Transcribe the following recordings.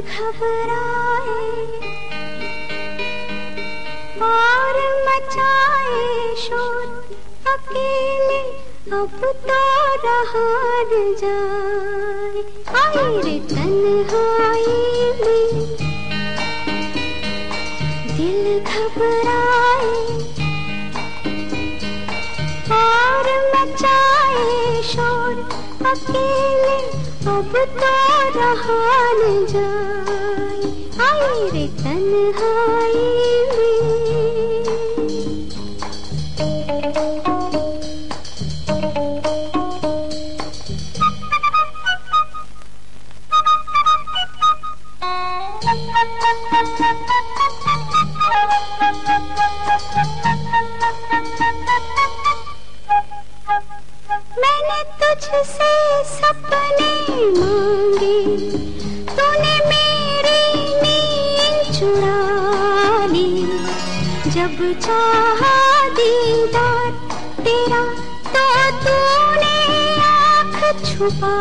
घबराए और मचाए शोर। अकेले अब तो रहार जाए। आए तन्हाई में। दिल घबराए और मचाए शोर। अकेले अब तो रहा न आई रे तन्हाई मैंने तुझसे सपने मांगे। जब चाहा दीदार, तेरा तो तूने आँख छुपा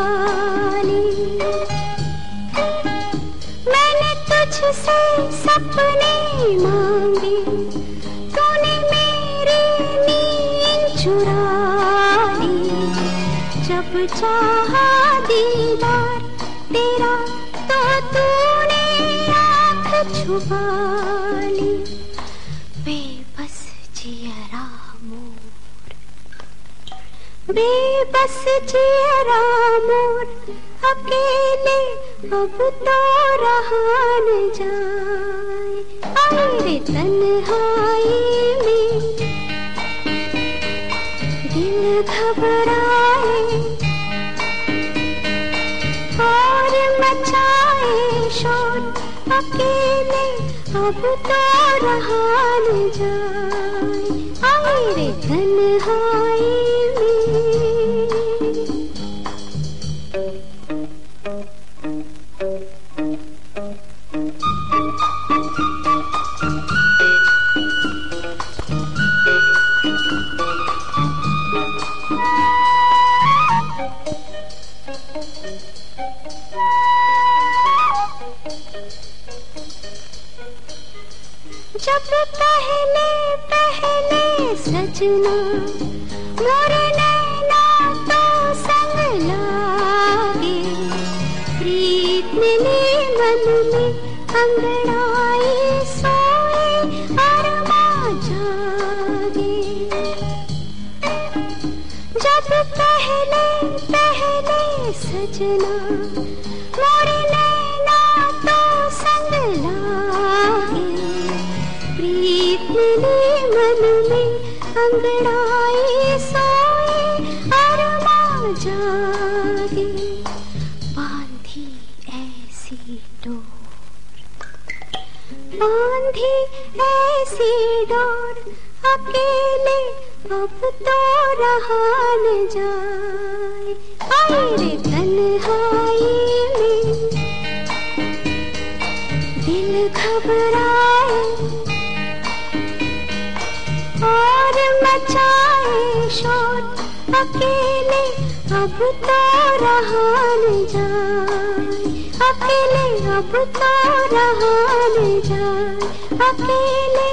ली। मैंने तुझसे सपने मांगे, तूने मेरी नींद चुरा जब चाहा दीदार, तेरा तो तूने आँख छुपा ली। बेबस जियरा मोर, अकेले अब तो रहा जाए। अरे तन्हाई में, दिल घबराए और मचाए शोर, अकेले अब तो रहा जाए। आए रे तन्हाई जब पहले पहले सजना मोरे नैना तो संग लागे। प्रीत मिली मन में अंगड़ाई सोए अरमा जागे। जब पहले पहले सजना मिली मन में अंगड़ाई सोए अरमा जागे। बांधी ऐसी डोर। बांधी ऐसी डोर, अकेले अब तो रहा न जाए। आए तन्हाई में। दिल घबराए अकेले अब तो रहा न जाए। अकेले अब तो रहा न जाए। अकेले।